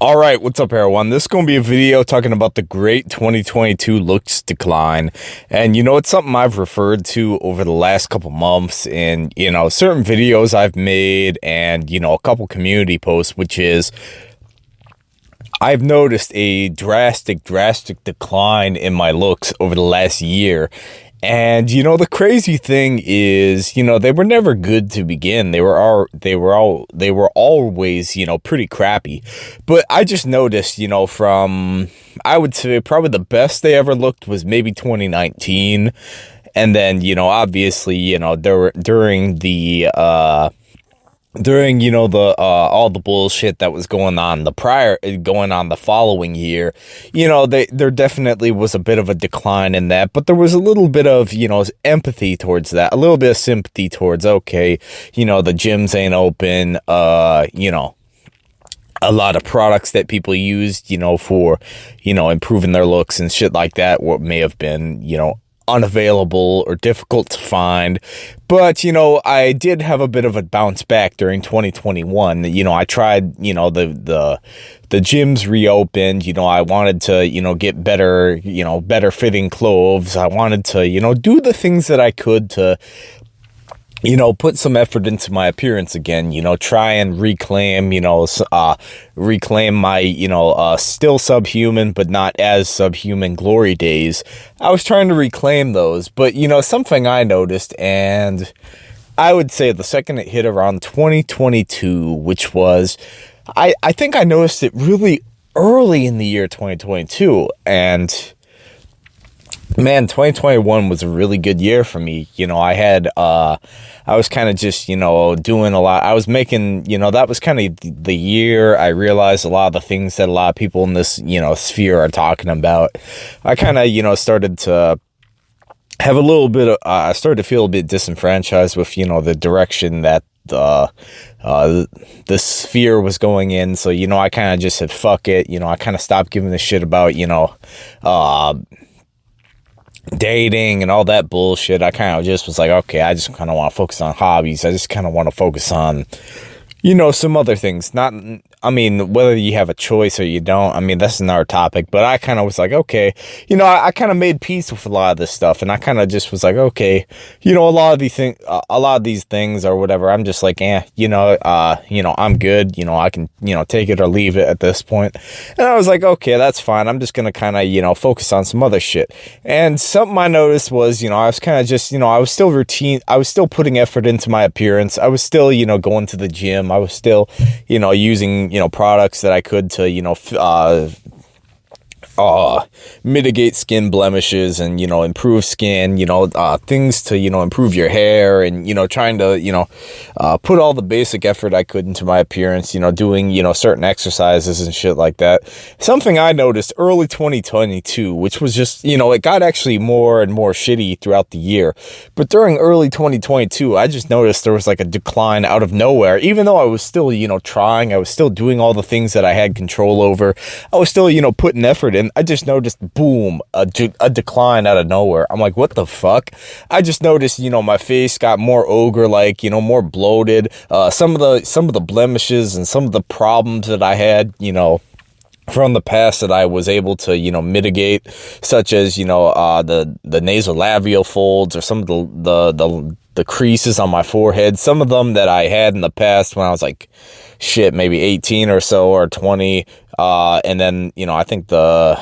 All right, what's up, everyone? This is going to be a video talking about the great 2022 looks decline. And, you know, it's something I've referred to over the last couple months in, you know, certain videos I've made and, you know, a couple community posts, which is I've noticed a drastic, drastic decline in my looks over the last year. And you know the crazy thing is, you know, they were never good to begin. They were all they were all they were always, you know, pretty crappy. But I just noticed, you know, from I would say probably the best they ever looked was maybe 2019. And then, you know, obviously, you know, there were during the uh during you know the uh, all the bullshit that was going on the prior going on the following year you know they there definitely was a bit of a decline in that but there was a little bit of you know empathy towards that a little bit of sympathy towards okay you know the gyms ain't open uh you know a lot of products that people used, you know, for, you know, improving their looks and shit like that, what may have been, you know, unavailable or difficult to find. But, you know, I did have a bit of a bounce back during 2021. You know, I tried, you know, the, the, the gyms reopened, you know, I wanted to, you know, get better, you know, better fitting clothes. I wanted to, you know, do the things that I could to you know, put some effort into my appearance again, you know, try and reclaim, you know, uh, reclaim my, you know, uh, still subhuman, but not as subhuman glory days. I was trying to reclaim those, but, you know, something I noticed, and I would say the second it hit around 2022, which was, I, I think I noticed it really early in the year 2022, and man 2021 was a really good year for me you know i had uh i was kind of just you know doing a lot i was making you know that was kind of the year i realized a lot of the things that a lot of people in this you know sphere are talking about i kind of you know started to have a little bit of uh, i started to feel a bit disenfranchised with you know the direction that the uh, the sphere was going in. So, you know, I kind of just said, fuck it. You know, I kind of stopped giving a shit about, you know, uh, dating and all that bullshit, I kind of just was like, okay, I just kind of want to focus on hobbies. I just kind of want to focus on, you know, some other things. Not, I mean, whether you have a choice or you don't, I mean, that's another topic. But I kind of was like, okay, you know, I, I kind of made peace with a lot of this stuff, and I kind of just was like, okay, you know, a lot of these things, uh, a lot of these things or whatever, I'm just like, eh, you know, uh, you know, I'm good. You know, I can, you know, take it or leave it at this point. And I was like, okay, that's fine. I'm just gonna kind of, you know, focus on some other shit. And something I noticed was, you know, I was kind of just, you know, I was still routine. I was still putting effort into my appearance. I was still, you know, going to the gym. I was still, you know, using you know, products that I could to, you know, uh, uh, mitigate skin blemishes and, you know, improve skin, you know, uh, things to, you know, improve your hair and, you know, trying to, you know, uh, put all the basic effort I could into my appearance, you know, doing, you know, certain exercises and shit like that. Something I noticed early 2022, which was just, you know, it got actually more and more shitty throughout the year. But during early 2022, I just noticed there was like a decline out of nowhere, even though I was still, you know, trying, I was still doing all the things that I had control over. I was still, you know, putting effort in and I just noticed, boom, a, a decline out of nowhere. I'm like, what the fuck? I just noticed, you know, my face got more ogre-like, you know, more bloated. Uh, some of the some of the blemishes and some of the problems that I had, you know, from the past that I was able to, you know, mitigate, such as, you know, uh, the, the nasolabial folds or some of the, the, the, the creases on my forehead. Some of them that I had in the past when I was like, shit, maybe 18 or so or 20. Uh, and then, you know, I think the,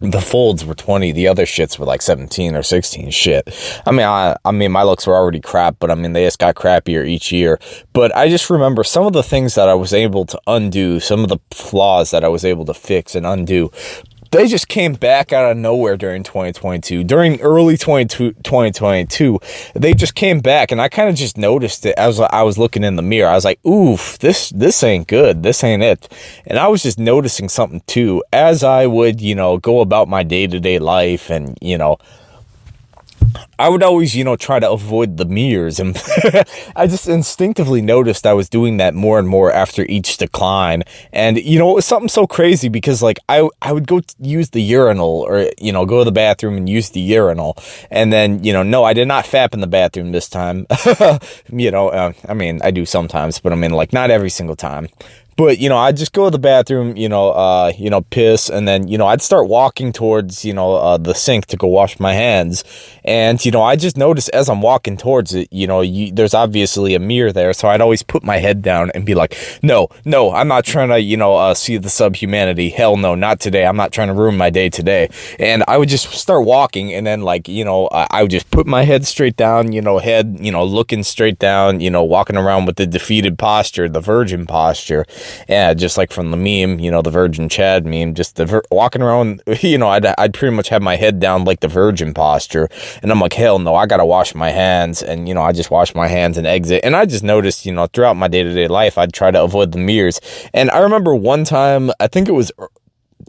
the folds were 20 the other shits were like 17 or 16 shit. I mean i i mean my looks were already crap but i mean they just got crappier each year. But i just remember some of the things that i was able to undo some of the flaws that i was able to fix and undo they just came back out of nowhere during 2022. During early 2022, they just came back, and I kind of just noticed it as I was looking in the mirror. I was like, "Oof, this this ain't good. This ain't it." And I was just noticing something too as I would, you know, go about my day to day life, and you know, I would always, you know, try to avoid the mirrors. And I just instinctively noticed I was doing that more and more after each decline. And, you know, it was something so crazy because, like, I, I would go use the urinal or, you know, go to the bathroom and use the urinal. And then, you know, no, I did not fap in the bathroom this time. you know, uh, I mean, I do sometimes, but I mean, like, not every single time. But, you know, I'd just go to the bathroom, you know, uh, you know, piss, and then, you know, I'd start walking towards, you know, uh, the sink to go wash my hands. And, you know, I just noticed as I'm walking towards it, you know, you, there's obviously a mirror there. So I'd always put my head down and be like, no, no, I'm not trying to, you know, uh, see the subhumanity. Hell no, not today. I'm not trying to ruin my day today. And I would just start walking and then like, you know, I, I would just put my head straight down, you know, head, you know, looking straight down, you know, walking around with the defeated posture, the virgin posture. Yeah, just like from the meme, you know, the Virgin Chad meme, just the walking around, you know, I'd, I'd pretty much have my head down like the virgin posture. And I'm like, hell no, I got to wash my hands. And, you know, I just wash my hands and exit. And I just noticed, you know, throughout my day to day life, I'd try to avoid the mirrors. And I remember one time, I think it was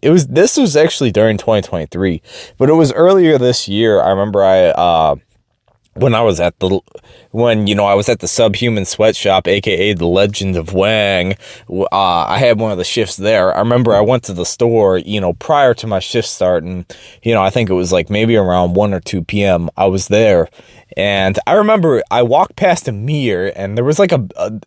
it was this was actually during 2023 but it was earlier this year i remember i uh when I was at the, when, you know, I was at the Subhuman Sweatshop, aka the Legend of Wang, uh, I had one of the shifts there. I remember I went to the store, you know, prior to my shift starting, you know, I think it was like maybe around 1 or 2 p.m. I was there. And I remember I walked past a mirror and there was like a, a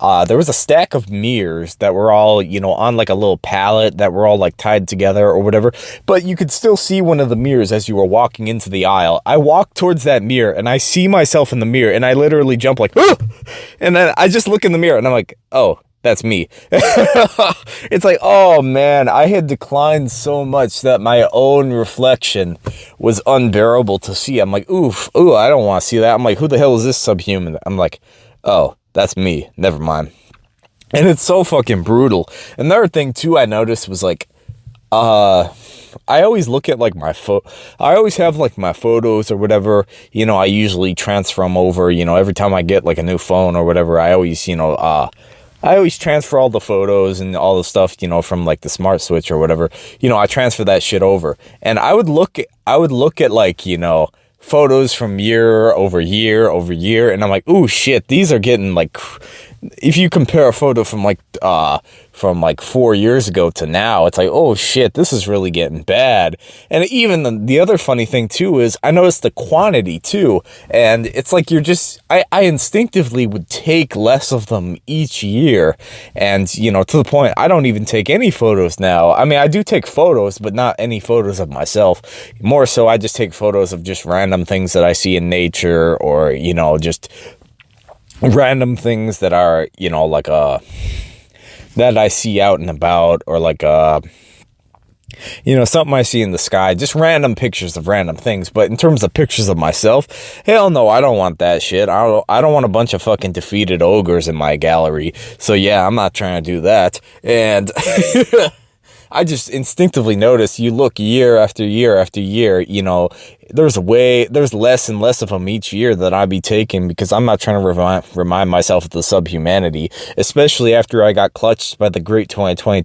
uh, there was a stack of mirrors that were all, you know, on like a little pallet that were all like tied together or whatever. But you could still see one of the mirrors as you were walking into the aisle. I walk towards that mirror and I see myself in the mirror and I literally jump like, ah! and then I just look in the mirror and I'm like, oh, that's me. it's like, oh man, I had declined so much that my own reflection was unbearable to see. I'm like, oof, ooh, I don't want to see that. I'm like, who the hell is this subhuman? I'm like, oh, that's me. Never mind. And it's so fucking brutal. Another thing too I noticed was like uh I always look at like my photo. I always have like my photos or whatever, you know, I usually transfer them over, you know, every time I get like a new phone or whatever, I always, you know, uh I always transfer all the photos and all the stuff, you know, from like the smart switch or whatever. You know, I transfer that shit over. And I would look I would look at like, you know, photos from year over year over year and I'm like, "Oh shit, these are getting like if you compare a photo from like uh from like four years ago to now, it's like, oh shit, this is really getting bad. And even the, the other funny thing too is I noticed the quantity too. And it's like you're just, I, I instinctively would take less of them each year. And, you know, to the point, I don't even take any photos now. I mean, I do take photos, but not any photos of myself. More so, I just take photos of just random things that I see in nature or, you know, just random things that are, you know, like a, that I see out and about or like uh you know, something I see in the sky, just random pictures of random things. But in terms of pictures of myself, hell no, I don't want that shit. I don't, I don't want a bunch of fucking defeated ogres in my gallery. So yeah, I'm not trying to do that. And I just instinctively notice you look year after year after year, you know, there's way, there's less and less of them each year that I be taking because I'm not trying to remind, remind myself of the subhumanity, especially after I got clutched by the great 2020,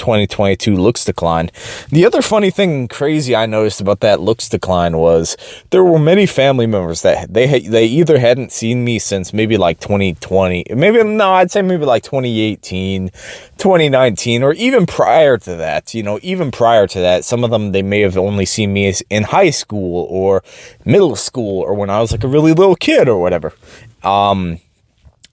2022 looks decline. The other funny thing crazy I noticed about that looks decline was there were many family members that they they either hadn't seen me since maybe like 2020, maybe no, I'd say maybe like 2018, 2019 or even prior to that, you know, even prior to that, some of them they may have only seen me in high school or middle school or when I was like a really little kid or whatever. Um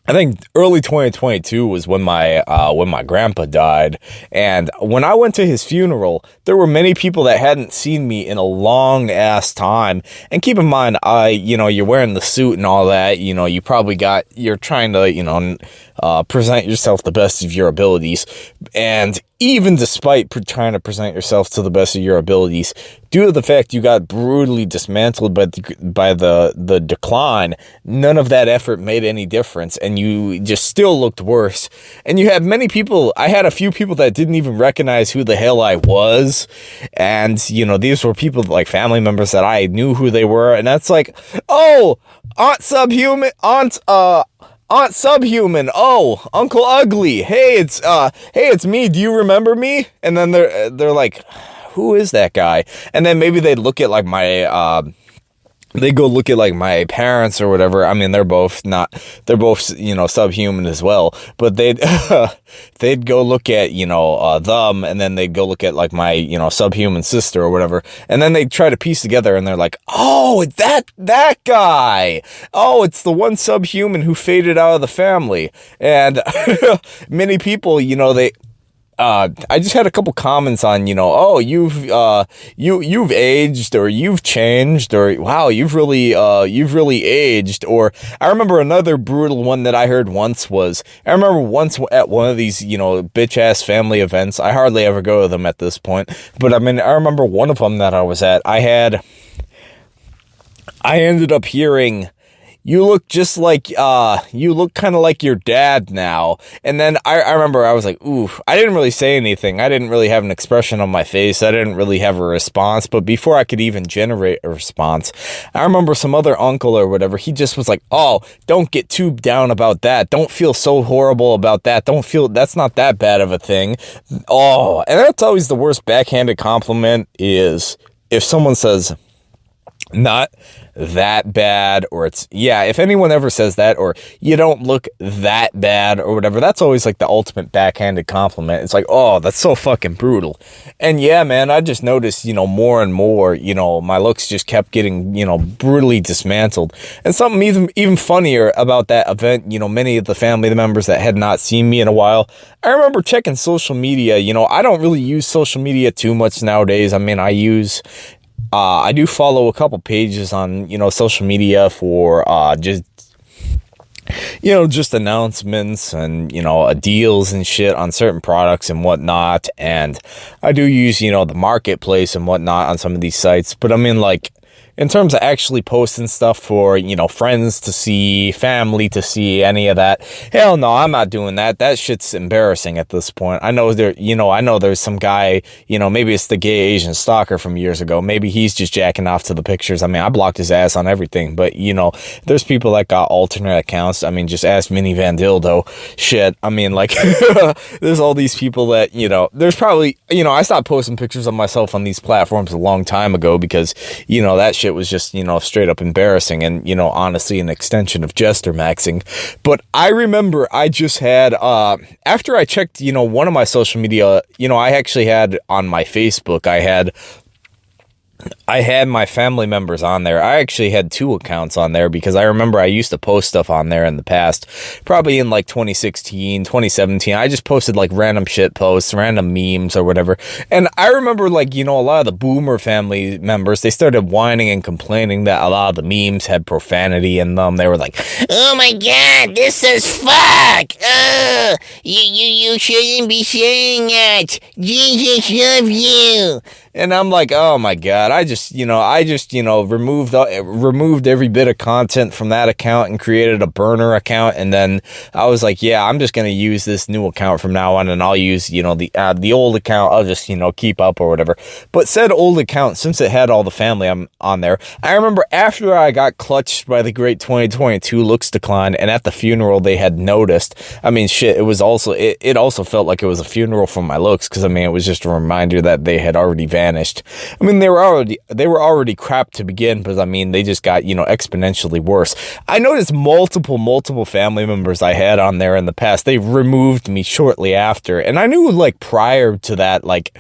I think early 2022 was when my uh, when my grandpa died, and when I went to his funeral, there were many people that hadn't seen me in a long ass time. And keep in mind, I you know you're wearing the suit and all that. You know you probably got you're trying to you know uh, present yourself the best of your abilities, and even despite trying to present yourself to the best of your abilities, due to the fact you got brutally dismantled by the, by the, the decline, none of that effort made any difference, and you just still looked worse. And you had many people, I had a few people that didn't even recognize who the hell I was, and, you know, these were people like family members that I knew who they were, and that's like, oh, Aunt Subhuman, Aunt, uh, Aunt Subhuman. Oh, Uncle Ugly. Hey, it's uh, hey, it's me. Do you remember me? And then they're they're like, who is that guy? And then maybe they'd look at like my uh, they go look at like my parents or whatever. I mean, they're both not, they're both, you know, subhuman as well, but they'd, they'd go look at, you know, uh, them and then they'd go look at like my, you know, subhuman sister or whatever. And then they try to piece together and they're like, Oh, that, that guy. Oh, it's the one subhuman who faded out of the family. And many people, you know, they, uh, I just had a couple comments on, you know, oh, you've, uh, you, you've aged or you've changed or wow, you've really, uh, you've really aged. Or I remember another brutal one that I heard once was, I remember once at one of these, you know, bitch ass family events. I hardly ever go to them at this point, but I mean, I remember one of them that I was at, I had, I ended up hearing, you look just like, uh, you look kind of like your dad now. And then I, I remember I was like, ooh, I didn't really say anything. I didn't really have an expression on my face. I didn't really have a response. But before I could even generate a response, I remember some other uncle or whatever, he just was like, oh, don't get too down about that. Don't feel so horrible about that. Don't feel, that's not that bad of a thing. Oh, and that's always the worst backhanded compliment is if someone says, not that bad or it's yeah if anyone ever says that or you don't look that bad or whatever that's always like the ultimate backhanded compliment. It's like oh that's so fucking brutal. And yeah man i just noticed you know more and more you know my looks just kept getting you know brutally dismantled. And something even even funnier about that event you know many of the family members that had not seen me in a while i remember checking social media. You know i don't really use social media too much nowadays. I mean i use uh, I do follow a couple pages on, you know, social media for uh, just, you know, just announcements and, you know, uh, deals and shit on certain products and whatnot. And I do use, you know, the marketplace and whatnot on some of these sites. But I mean, like, in terms of actually posting stuff for, you know, friends to see, family to see, any of that, hell no, I'm not doing that. That shit's embarrassing at this point. I know there, you know, I know there's some guy, you know, maybe it's the gay Asian stalker from years ago. Maybe he's just jacking off to the pictures. I mean, I blocked his ass on everything, but, you know, there's people that got alternate accounts. I mean, just ask Vinny Van Dildo. Shit. I mean, like, there's all these people that, you know, there's probably, you know, I stopped posting pictures of myself on these platforms a long time ago because, you know, that shit shit was just, you know, straight up embarrassing and, you know, honestly an extension of Jester Maxing. But I remember I just had, uh, after I checked, you know, one of my social media, you know, I actually had on my Facebook, I had I had my family members on there. I actually had two accounts on there because I remember I used to post stuff on there in the past, probably in like 2016, 2017. I just posted like random shit posts, random memes or whatever. And I remember like, you know, a lot of the boomer family members, they started whining and complaining that a lot of the memes had profanity in them. They were like, Oh my god, this is fuck! Oh, you, you, you shouldn't be saying that! Jesus loves you! And I'm like, oh my God, I just, you know, I just, you know, removed, uh, removed every bit of content from that account and created a burner account. And then I was like, yeah, I'm just going to use this new account from now on and I'll use, you know, the, uh, the old account. I'll just, you know, keep up or whatever. But said old account, since it had all the family I'm on there, I remember after I got clutched by the great 2022 looks decline and at the funeral they had noticed, I mean, shit, it was also, it, it also felt like it was a funeral for my looks. Cause I mean, it was just a reminder that they had already vanished vanished. I mean, they were already they were already crap to begin, but I mean, they just got you know exponentially worse. I noticed multiple multiple family members I had on there in the past. They removed me shortly after, and I knew like prior to that, like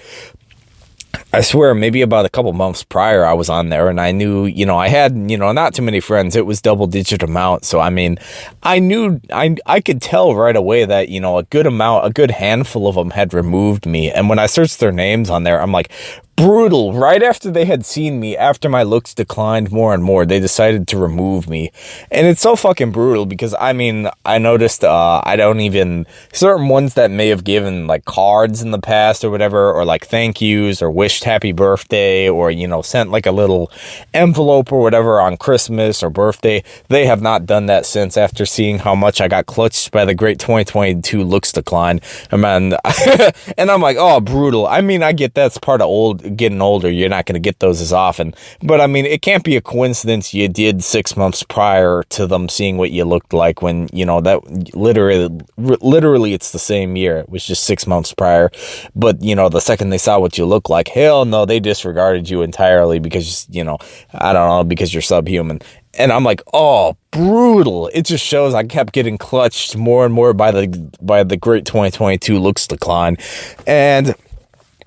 I swear, maybe about a couple months prior, I was on there and I knew, you know, I had, you know, not too many friends. It was double digit amount. So, I mean, I knew, I, I could tell right away that, you know, a good amount, a good handful of them had removed me. And when I searched their names on there, I'm like, brutal. Right after they had seen me, after my looks declined more and more, they decided to remove me. And it's so fucking brutal because, I mean, I noticed uh, I don't even, certain ones that may have given like cards in the past or whatever, or like thank yous or wished happy birthday or, you know, sent like a little envelope or whatever on Christmas or birthday, they have not done that since after seeing how much I got clutched by the great 2022 looks decline. I mean, and I'm like, oh, brutal. I mean, I get that's part of old getting older, you're not going to get those as often. But I mean, it can't be a coincidence you did six months prior to them seeing what you looked like when, you know, that literally, literally it's the same year. It was just six months prior. But, you know, the second they saw what you look like, hell no, they disregarded you entirely because, you know, I don't know, because you're subhuman. And I'm like, oh, brutal. It just shows I kept getting clutched more and more by the by the great 2022 looks decline. And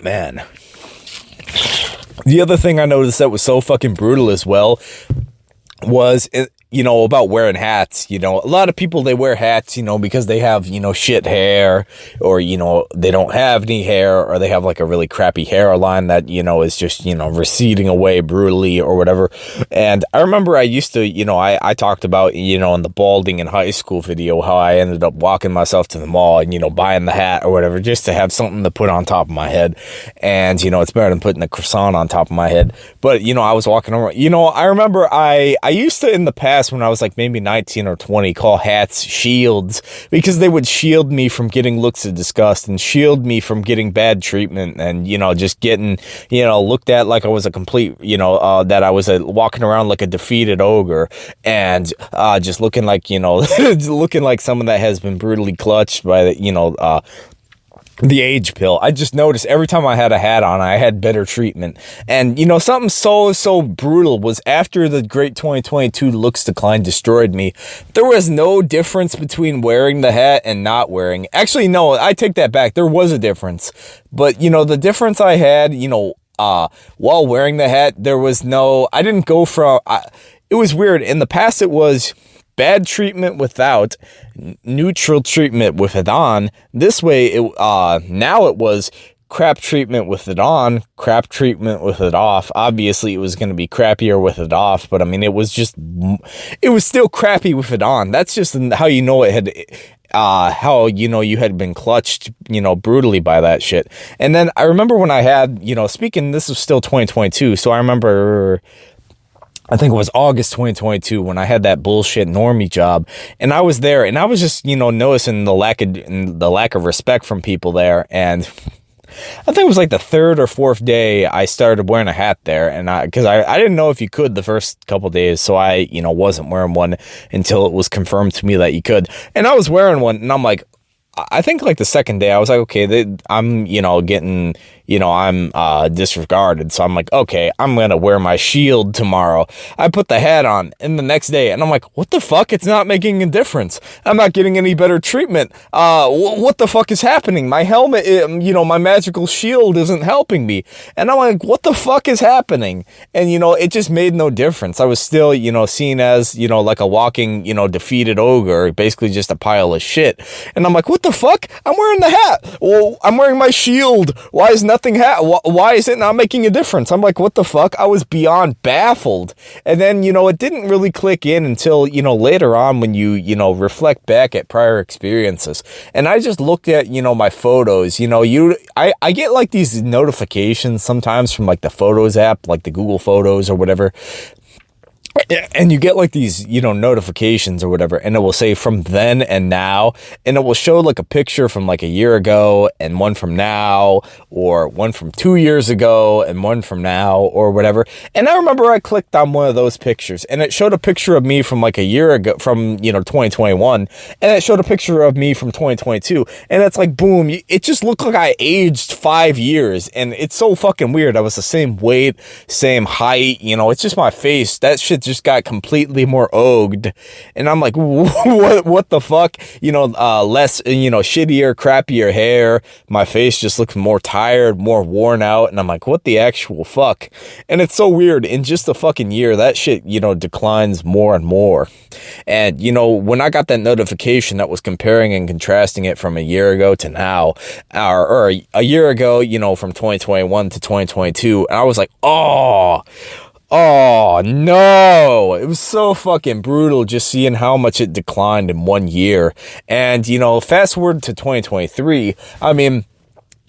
man, the other thing I noticed that was so fucking brutal as well was you know, about wearing hats. You know, a lot of people, they wear hats, you know, because they have, you know, shit hair or, you know, they don't have any hair or they have like a really crappy hairline that, you know, is just, you know, receding away brutally or whatever. And I remember I used to, you know, I, I talked about, you know, in the balding in high school video, how I ended up walking myself to the mall and, you know, buying the hat or whatever just to have something to put on top of my head. And, you know, it's better than putting a croissant on top of my head. But, you know, I was walking around, you know, I remember I, I used to in the past, when I was like maybe 19 or 20 call hats shields because they would shield me from getting looks of disgust and shield me from getting bad treatment and, you know, just getting, you know, looked at like I was a complete, you know, uh, that I was a, walking around like a defeated ogre and uh, just looking like, you know, looking like someone that has been brutally clutched by the, you know, uh, the age pill. I just noticed every time I had a hat on, I had better treatment. And, you know, something so, so brutal was after the great 2022 looks decline destroyed me, there was no difference between wearing the hat and not wearing. Actually, no, I take that back. There was a difference. But, you know, the difference I had, you know, uh, while wearing the hat, there was no, I didn't go from, I, it was weird. In the past, it was, bad treatment without, neutral treatment with it on. This way, it uh, now it was crap treatment with it on, crap treatment with it off. Obviously, it was going to be crappier with it off, but I mean, it was just, it was still crappy with it on. That's just how you know it had, uh, how, you know, you had been clutched, you know, brutally by that shit. And then I remember when I had, you know, speaking, this was still 2022, so I remember I think it was August 2022 when I had that bullshit normie job. And I was there and I was just, you know, noticing the lack of the lack of respect from people there. And I think it was like the third or fourth day I started wearing a hat there. And I cuz I I didn't know if you could the first couple days. So I, you know, wasn't wearing one until it was confirmed to me that you could. And I was wearing one and I'm like I think like the second day I was like okay, they, I'm, you know, getting you know, I'm uh, disregarded. So I'm like, okay, I'm going to wear my shield tomorrow. I put the hat on and the next day and I'm like, what the fuck? It's not making a difference. I'm not getting any better treatment. Uh, what the fuck is happening? My helmet, um, you know, my magical shield isn't helping me. And I'm like, what the fuck is happening? And, you know, it just made no difference. I was still, you know, seen as, you know, like a walking, you know, defeated ogre, basically just a pile of shit. And I'm like, what the fuck? I'm wearing the hat. Well, I'm wearing my shield. Why is nothing nothing ha- why is it not making a difference? I'm like, what the fuck? I was beyond baffled. And then, you know, it didn't really click in until, you know, later on when you, you know, reflect back at prior experiences. And I just looked at, you know, my photos, you know, you, I, I get like these notifications sometimes from like the photos app, like the Google photos or whatever and you get like these, you know, notifications or whatever, and it will say from then and now, and it will show like a picture from like a year ago and one from now, or one from two years ago and one from now, or whatever. And I remember I clicked on one of those pictures and it showed a picture of me from like a year ago, from, you know, 2021, and it showed a picture of me from 2022. And it's like, boom, it just looked like I aged five years, and it's so fucking weird. I was the same weight, same height, you know, it's just my face. That shit just got completely more ogged. And I'm like, what, what the fuck? You know, uh, less, you know, shittier, crappier hair. My face just looks more tired, more worn out. And I'm like, what the actual fuck? And it's so weird. In just a fucking year, that shit, you know, declines more and more. And, you know, when I got that notification that was comparing and contrasting it from a year ago to now, or, or a year ago, you know, from 2021 to 2022, and I was like, oh, Oh no, it was so fucking brutal just seeing how much it declined in one year. And, you know, fast forward to 2023, I mean,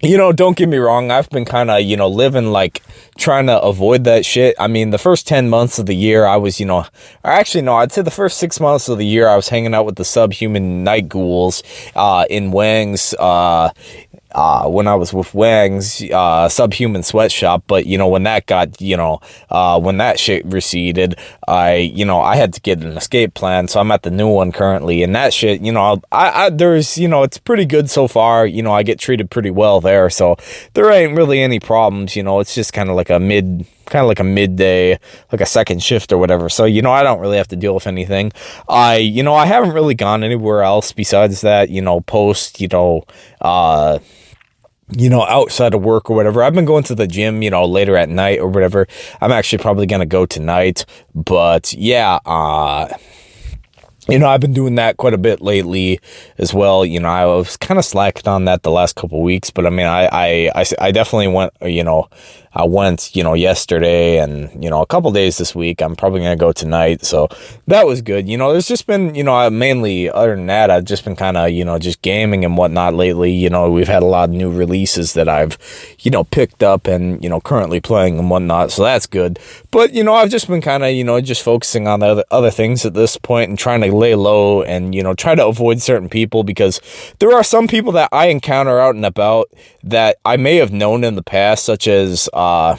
you know, don't get me wrong. I've been kind of, you know, living like trying to avoid that shit. I mean, the first 10 months of the year, I was, you know, actually, no, I'd say the first six months of the year, I was hanging out with the subhuman night ghouls, uh, in Wang's, uh, uh, when I was with Wang's uh, subhuman sweatshop. But you know, when that got, you know, uh, when that shit receded, I, you know, I had to get an escape plan. So I'm at the new one currently, and that shit, you know, I, I there's, you know, it's pretty good so far. You know, I get treated pretty well there, so there ain't really any problems. You know, it's just kind of like a mid kind of like a midday, like a second shift or whatever. So, you know, I don't really have to deal with anything. I, you know, I haven't really gone anywhere else besides that, you know, post, you know, uh, you know, outside of work or whatever. I've been going to the gym, you know, later at night or whatever. I'm actually probably going to go tonight. But yeah, uh, you know, I've been doing that quite a bit lately as well. You know, I was kind of slacking on that the last couple weeks, but I mean, I, I, I, I definitely went, you know, I went, you know, yesterday and, you know, a couple days this week. I'm probably going to go tonight. So that was good. You know, there's just been, you know, I mainly other than that, I've just been kind of, you know, just gaming and whatnot lately. You know, we've had a lot of new releases that I've, you know, picked up and, you know, currently playing and whatnot. So that's good. But, you know, I've just been kind of, you know, just focusing on the other, other things at this point and trying to lay low and, you know, try to avoid certain people because there are some people that I encounter out and about that I may have known in the past, such as, uh,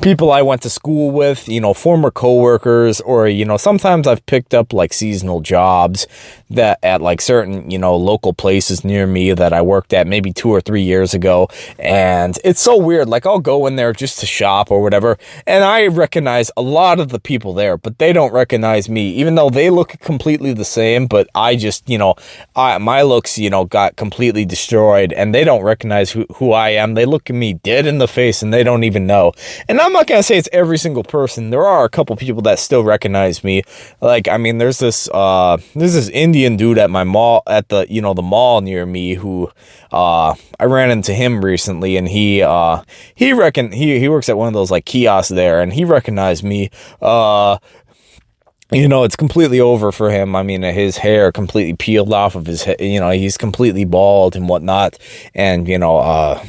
people I went to school with, you know, former coworkers, or, you know, sometimes I've picked up like seasonal jobs that at like certain, you know, local places near me that I worked at maybe two or three years ago. And it's so weird. Like I'll go in there just to shop or whatever. And I recognize a lot of the people there, but they don't recognize me, even though they look completely the same. But I just, you know, I, my looks, you know, got completely destroyed and they don't recognize who, who I am. They look at me dead in the face and they don't even know. And I'm not going to say it's every single person. There are a couple people that still recognize me. Like, I mean, there's this, uh, there's this Indian dude at my mall, at the, you know, the mall near me who, uh, I ran into him recently and he, uh, he reckon, he, he works at one of those like kiosks there and he recognized me, uh, you know, it's completely over for him. I mean, his hair completely peeled off of his head. You know, he's completely bald and whatnot. And, you know, uh,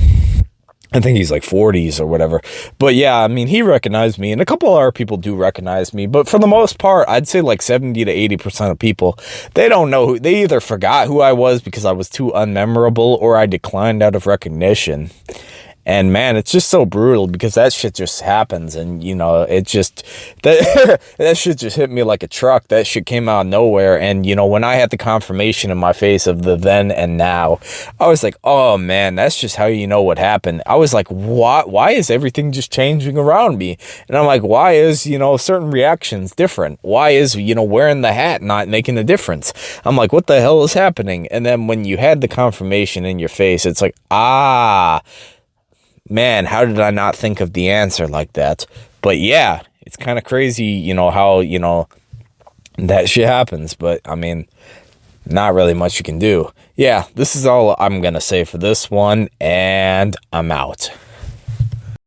I think he's like 40s or whatever. But yeah, I mean, he recognized me, and a couple other people do recognize me. But for the most part, I'd say like 70 to 80% of people, they don't know who, they either forgot who I was because I was too unmemorable or I declined out of recognition. And man, it's just so brutal because that shit just happens. And, you know, it just, that, that shit just hit me like a truck. That shit came out of nowhere. And, you know, when I had the confirmation in my face of the then and now, I was like, oh man, that's just how you know what happened. I was like, why, why is everything just changing around me? And I'm like, why is, you know, certain reactions different? Why is, you know, wearing the hat not making a difference? I'm like, what the hell is happening? And then when you had the confirmation in your face, it's like, ah, man, how did I not think of the answer like that? But yeah, it's kind of crazy, you know, how, you know, that shit happens. But I mean, not really much you can do. Yeah, this is all I'm going to say for this one, and I'm out.